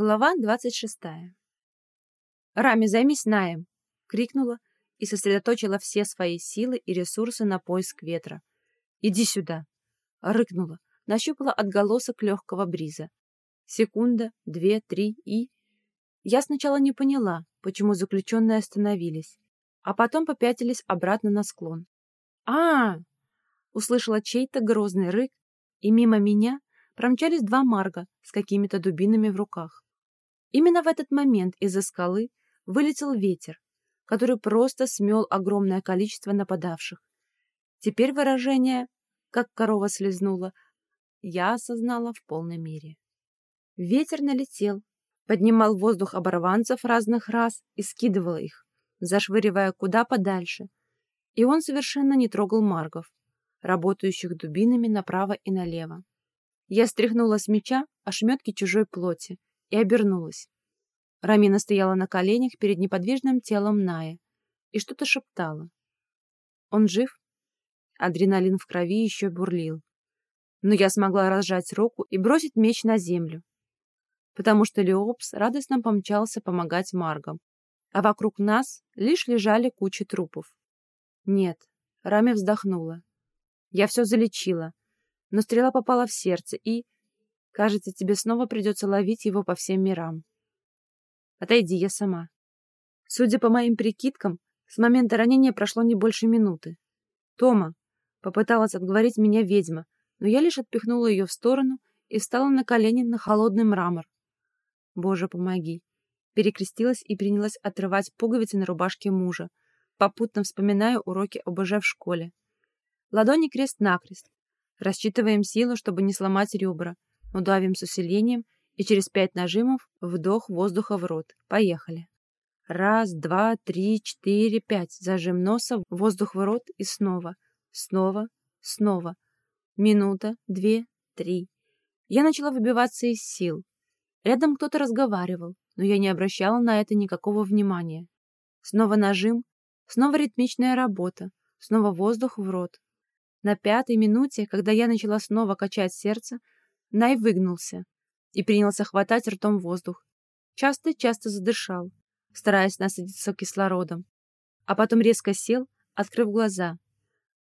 Глава двадцать шестая. «Рами, займись Наем!» — крикнула и сосредоточила все свои силы и ресурсы на поиск ветра. «Иди сюда!» — рыкнула, нащупала отголосок легкого бриза. Секунда, две, три и... Я сначала не поняла, почему заключенные остановились, а потом попятились обратно на склон. -а, -а Услышала чей-то грозный рык, и мимо меня промчались два марга с какими-то дубинами в руках. Именно в этот момент из-за скалы вылетел ветер, который просто смел огромное количество нападавших. Теперь выражение «как корова слезнула» я осознала в полной мере. Ветер налетел, поднимал воздух оборванцев разных рас и скидывал их, зашвыривая куда подальше. И он совершенно не трогал маргов, работающих дубинами направо и налево. Я стряхнула с меча ошметки чужой плоти и обернулась. Рамина стояла на коленях перед неподвижным телом Ная и что-то шептала. Он жив? Адреналин в крови еще бурлил. Но я смогла разжать руку и бросить меч на землю, потому что Леопс радостно помчался помогать Маргам, а вокруг нас лишь лежали кучи трупов. Нет, Рами вздохнула. Я все залечила, но стрела попала в сердце, и... Кажется, тебе снова придется ловить его по всем мирам. Отойди, я сама. Судя по моим прикидкам, с момента ранения прошло не больше минуты. Тома попыталась отговорить меня ведьма, но я лишь отпихнула ее в сторону и встала на колени на холодный мрамор. Боже, помоги. Перекрестилась и принялась отрывать пуговицы на рубашке мужа, попутно вспоминая уроки ОБЖ в школе. Ладони крест-накрест, Рассчитываем силу, чтобы не сломать ребра, но давим с усилением и через пять нажимов вдох воздуха в рот. Поехали. Раз, два, три, четыре, пять. Зажим носа, воздух в рот и снова. Снова, снова. Минута, две, три. Я начала выбиваться из сил. Рядом кто-то разговаривал, но я не обращала на это никакого внимания. Снова нажим, снова ритмичная работа, снова воздух в рот, на пятой минуте, когда я начала снова качать сердце, Най выгнулся и принялся хватать ртом воздух. Часто-часто задышал, стараясь насытиться кислородом. А потом резко сел, открыв глаза.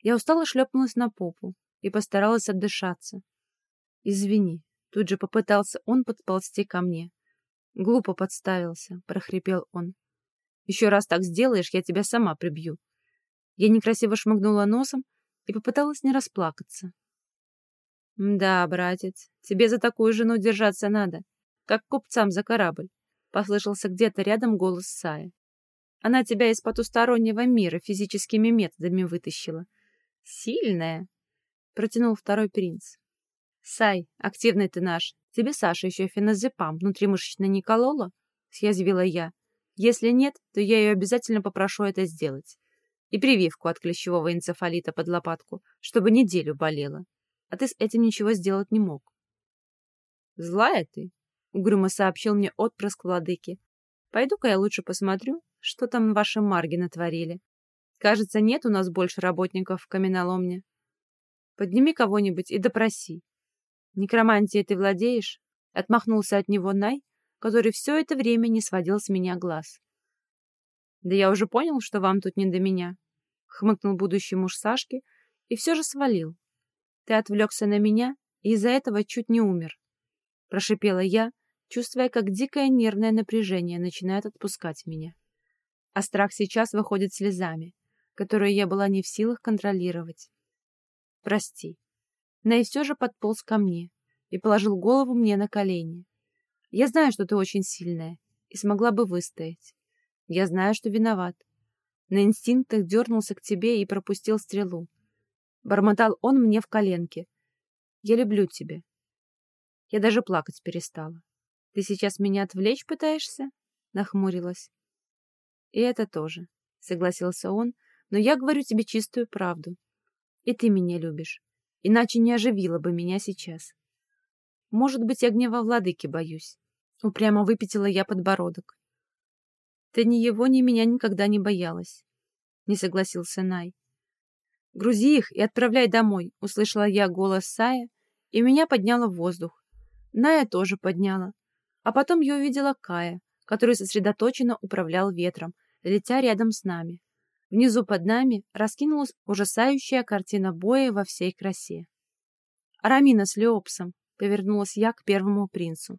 Я устало шлепнулась на попу и постаралась отдышаться. «Извини», — тут же попытался он подползти ко мне. «Глупо подставился», — прохрипел он. «Еще раз так сделаешь, я тебя сама прибью». Я некрасиво шмыгнула носом, и попыталась не расплакаться. «Да, братец, тебе за такую жену держаться надо, как купцам за корабль», — послышался где-то рядом голос Сая. «Она тебя из потустороннего мира физическими методами вытащила. Сильная», — протянул второй принц. «Сай, активный ты наш. Тебе Саша еще феназепам внутримышечно не колола?» — съязвила я. «Если нет, то я ее обязательно попрошу это сделать и прививку от клещевого энцефалита под лопатку, чтобы неделю болела. А ты с этим ничего сделать не мог. «Злая ты», — угрюмо сообщил мне отпрыск владыки. «Пойду-ка я лучше посмотрю, что там ваши марги натворили. Кажется, нет у нас больше работников в каменоломне. Подними кого-нибудь и допроси. Некромантией ты владеешь?» Отмахнулся от него Най, который все это время не сводил с меня глаз. «Да я уже понял, что вам тут не до меня», — хмыкнул будущий муж Сашки и все же свалил. «Ты отвлекся на меня и из-за этого чуть не умер», — прошипела я, чувствуя, как дикое нервное напряжение начинает отпускать меня. А страх сейчас выходит слезами, которые я была не в силах контролировать. «Прости». Ней все же подполз ко мне и положил голову мне на колени. «Я знаю, что ты очень сильная и смогла бы выстоять. Я знаю, что виноват. На инстинктах дернулся к тебе и пропустил стрелу. Бормотал он мне в коленке. Я люблю тебя. Я даже плакать перестала. Ты сейчас меня отвлечь пытаешься? Нахмурилась. И это тоже, согласился он, но я говорю тебе чистую правду. И ты меня любишь. Иначе не оживила бы меня сейчас. Может быть, я гнева владыки боюсь. Упрямо выпятила я подбородок. Ты ни его, ни меня никогда не боялась. Не согласился Най. Грузи их и отправляй домой, услышала я голос Сая, и меня подняло в воздух. Ная тоже подняла. А потом я увидела Кая, который сосредоточенно управлял ветром, летя рядом с нами. Внизу под нами раскинулась ужасающая картина боя во всей красе. «Арамина с Леопсом», — повернулась я к первому принцу.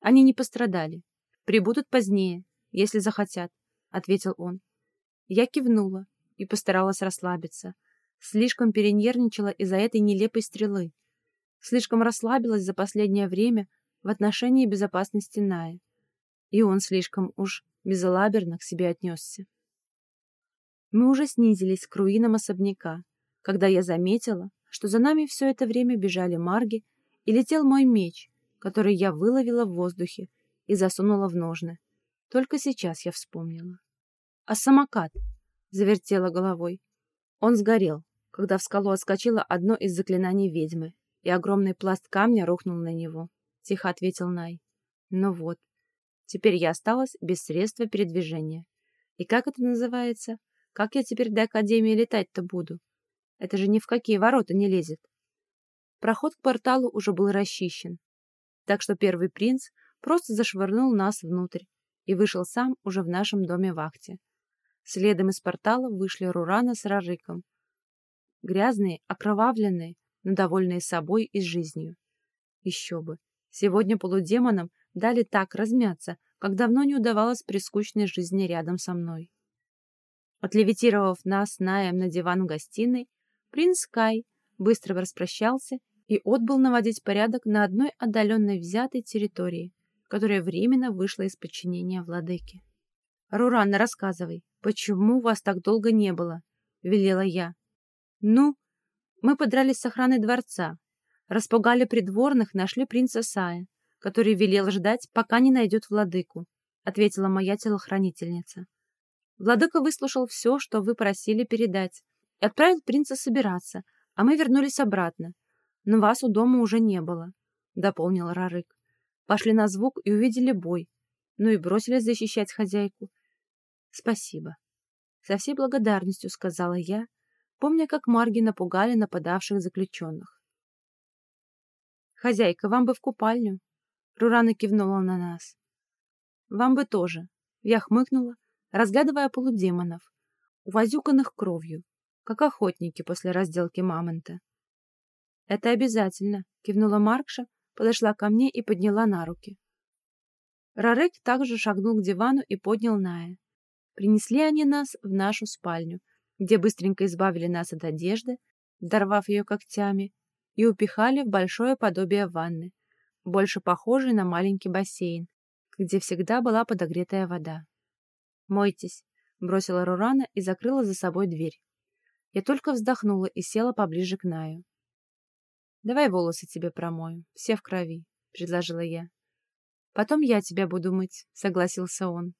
«Они не пострадали. Прибудут позднее, если захотят», — ответил он. Я кивнула и постаралась расслабиться. Слишком перенервничала из-за этой нелепой стрелы. Слишком расслабилась за последнее время в отношении безопасности Ная. И он слишком уж безалаберно к себе отнесся. Мы уже снизились к руинам особняка, когда я заметила, что за нами все это время бежали марги и летел мой меч, который я выловила в воздухе и засунула в ножны. Только сейчас я вспомнила. А самокат? Завертела головой. Он сгорел, когда в скалу отскочило одно из заклинаний ведьмы, и огромный пласт камня рухнул на него. Тихо ответил Най. Ну вот, теперь я осталась без средства передвижения. И как это называется? Как я теперь до Академии летать-то буду? Это же ни в какие ворота не лезет. Проход к порталу уже был расчищен, так что первый принц просто зашвырнул нас внутрь и вышел сам уже в нашем доме вахте. Следом из портала вышли Рурана с Рарыком. Грязные, окровавленные, но довольные собой и жизнью. Еще бы. Сегодня полудемонам дали так размяться, как давно не удавалось при скучной жизни рядом со мной. Отлевитировав нас Наем на диван в гостиной, принц Кай быстро распрощался и отбыл наводить порядок на одной отдаленной взятой территории, которая временно вышла из подчинения владыки. «Рурана, рассказывай, почему вас так долго не было?» — велела я. «Ну, мы подрались с охраной дворца, распугали придворных, нашли принца Сая, который велел ждать, пока не найдет владыку», — ответила моя телохранительница. Владыка выслушал все, что вы просили передать, и отправил принца собираться, а мы вернулись обратно. Но вас у дома уже не было, — дополнил Рарык. Пошли на звук и увидели бой, ну и бросились защищать хозяйку. Спасибо. Со всей благодарностью сказала я, помня, как Марги напугали нападавших заключенных. «Хозяйка, вам бы в купальню!» Рурана кивнула на нас. «Вам бы тоже!» Я хмыкнула, разглядывая полудемонов, увозюканных кровью, как охотники после разделки мамонта. «Это обязательно!» — кивнула Маркша, подошла ко мне и подняла на руки. Рарек также шагнул к дивану и поднял Ная. Принесли они нас в нашу спальню, где быстренько избавили нас от одежды, дорвав ее когтями, и упихали в большое подобие ванны, больше похожей на маленький бассейн, где всегда была подогретая вода. «Мойтесь», — бросила Рурана и закрыла за собой дверь. Я только вздохнула и села поближе к Наю. «Давай волосы тебе промою, все в крови», — предложила я. «Потом я тебя буду мыть», — согласился он.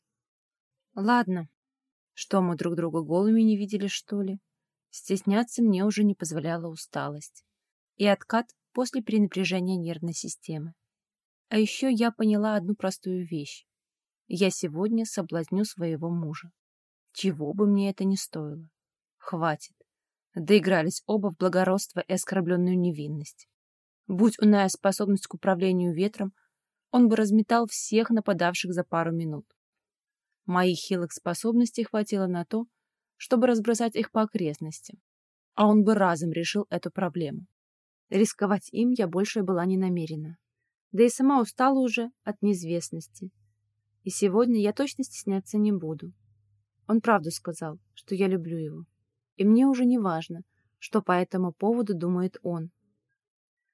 «Ладно. Что, мы друг друга голыми не видели, что ли?» Стесняться мне уже не позволяла усталость. И откат после перенапряжения нервной системы. А еще я поняла одну простую вещь. Я сегодня соблазню своего мужа. Чего бы мне это ни стоило. Хватит. Доигрались оба в благородство и оскорбленную невинность. Будь у Ная способность к управлению ветром, он бы разметал всех нападавших за пару минут. Моих хилых способностей хватило на то, чтобы разбросать их по окрестностям, а он бы разом решил эту проблему. Рисковать им я больше была не намерена. Да и сама устала уже от неизвестности. И сегодня я точно стесняться не буду. Он правду сказал, что я люблю его. И мне уже не важно, что по этому поводу думает он.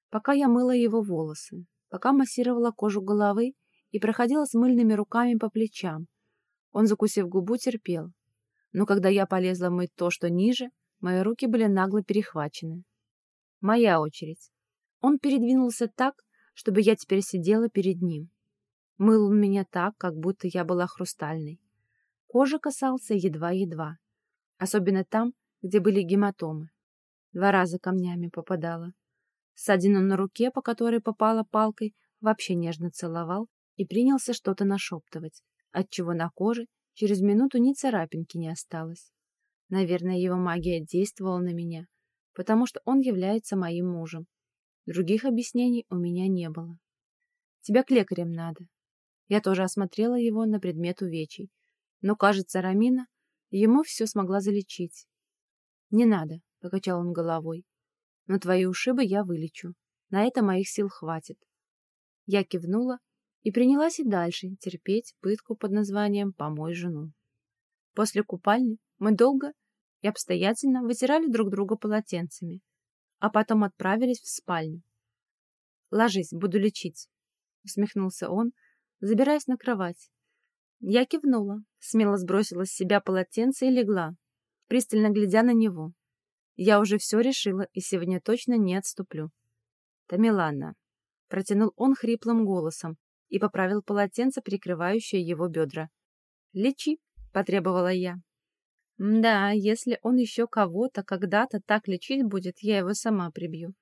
Пока я мыла его волосы, пока массировала кожу головы и проходила с мыльными руками по плечам, он, закусив губу, терпел. Но когда я полезла мыть то, что ниже, мои руки были нагло перехвачены. Моя очередь. Он передвинулся так, чтобы я теперь сидела перед ним. Мыл он меня так, как будто я была хрустальной. Кожа касался едва-едва, особенно там, где были гематомы. Два раза камнями попадала. Ссадину на руке, по которой попала палкой, вообще нежно целовал и принялся что-то нашептывать, отчего на коже через минуту ни царапинки не осталось. Наверное, его магия действовала на меня, потому что он является моим мужем. Других объяснений у меня не было. «Тебя к лекарям надо», Я тоже осмотрела его на предмет увечий. Но, кажется, Рамина ему все смогла залечить. «Не надо», — покачал он головой. «Но твои ушибы я вылечу. На это моих сил хватит». Я кивнула и принялась и дальше терпеть пытку под названием «Помой жену». После купальни мы долго и обстоятельно вытирали друг друга полотенцами, а потом отправились в спальню. «Ложись, буду лечить», — усмехнулся он, забираясь на кровать. Я кивнула, смело сбросила с себя полотенце и легла, пристально глядя на него. Я уже все решила и сегодня точно не отступлю. «Тамилана», — протянул он хриплым голосом и поправил полотенце, прикрывающее его бедра. «Лечи», — потребовала я. Да, если он еще кого-то когда-то так лечить будет, я его сама прибью.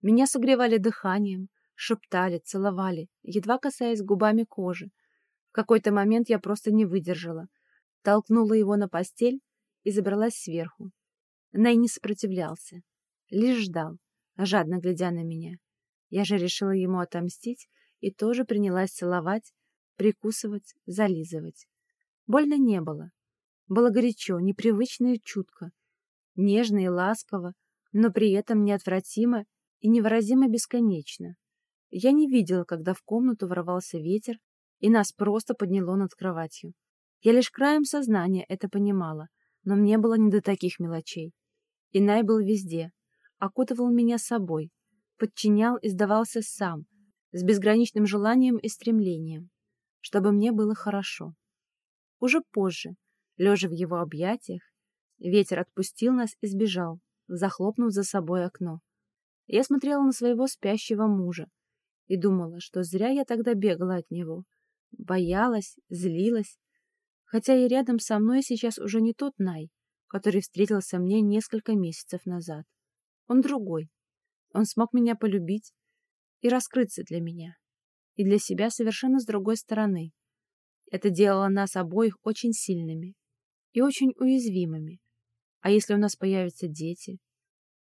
Меня согревали дыханием, шептали, целовали, едва касаясь губами кожи. В какой-то момент я просто не выдержала. Толкнула его на постель и забралась сверху. Най не сопротивлялся, лишь ждал, жадно глядя на меня. Я же решила ему отомстить и тоже принялась целовать, прикусывать, зализывать. Больно не было. Было горячо, непривычно и чутко, нежно и ласково, но при этом неотвратимо и невыразимо бесконечно. Я не видела, когда в комнату ворвался ветер, и нас просто подняло над кроватью. Я лишь краем сознания это понимала, но мне было не до таких мелочей. Инай был везде, окутывал меня собой, подчинял и сдавался сам, с безграничным желанием и стремлением, чтобы мне было хорошо. Уже позже, Лежа в его объятиях, ветер отпустил нас и сбежал, захлопнув за собой окно. Я смотрела на своего спящего мужа и думала, что зря я тогда бегала от него. Боялась, злилась. Хотя и рядом со мной сейчас уже не тот Най, который встретился мне несколько месяцев назад. Он другой. Он смог меня полюбить и раскрыться для меня. И для себя совершенно с другой стороны. Это делало нас обоих очень сильными и очень уязвимыми. А если у нас появятся дети?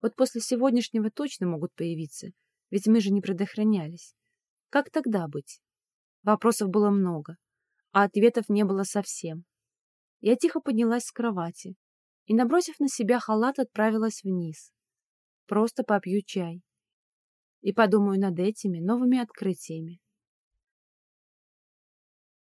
Вот после сегодняшнего точно могут появиться, ведь мы же не предохранялись. Как тогда быть? Вопросов было много, а ответов не было совсем. Я тихо поднялась с кровати и, набросив на себя халат, отправилась вниз. Просто попью чай и подумаю над этими новыми открытиями.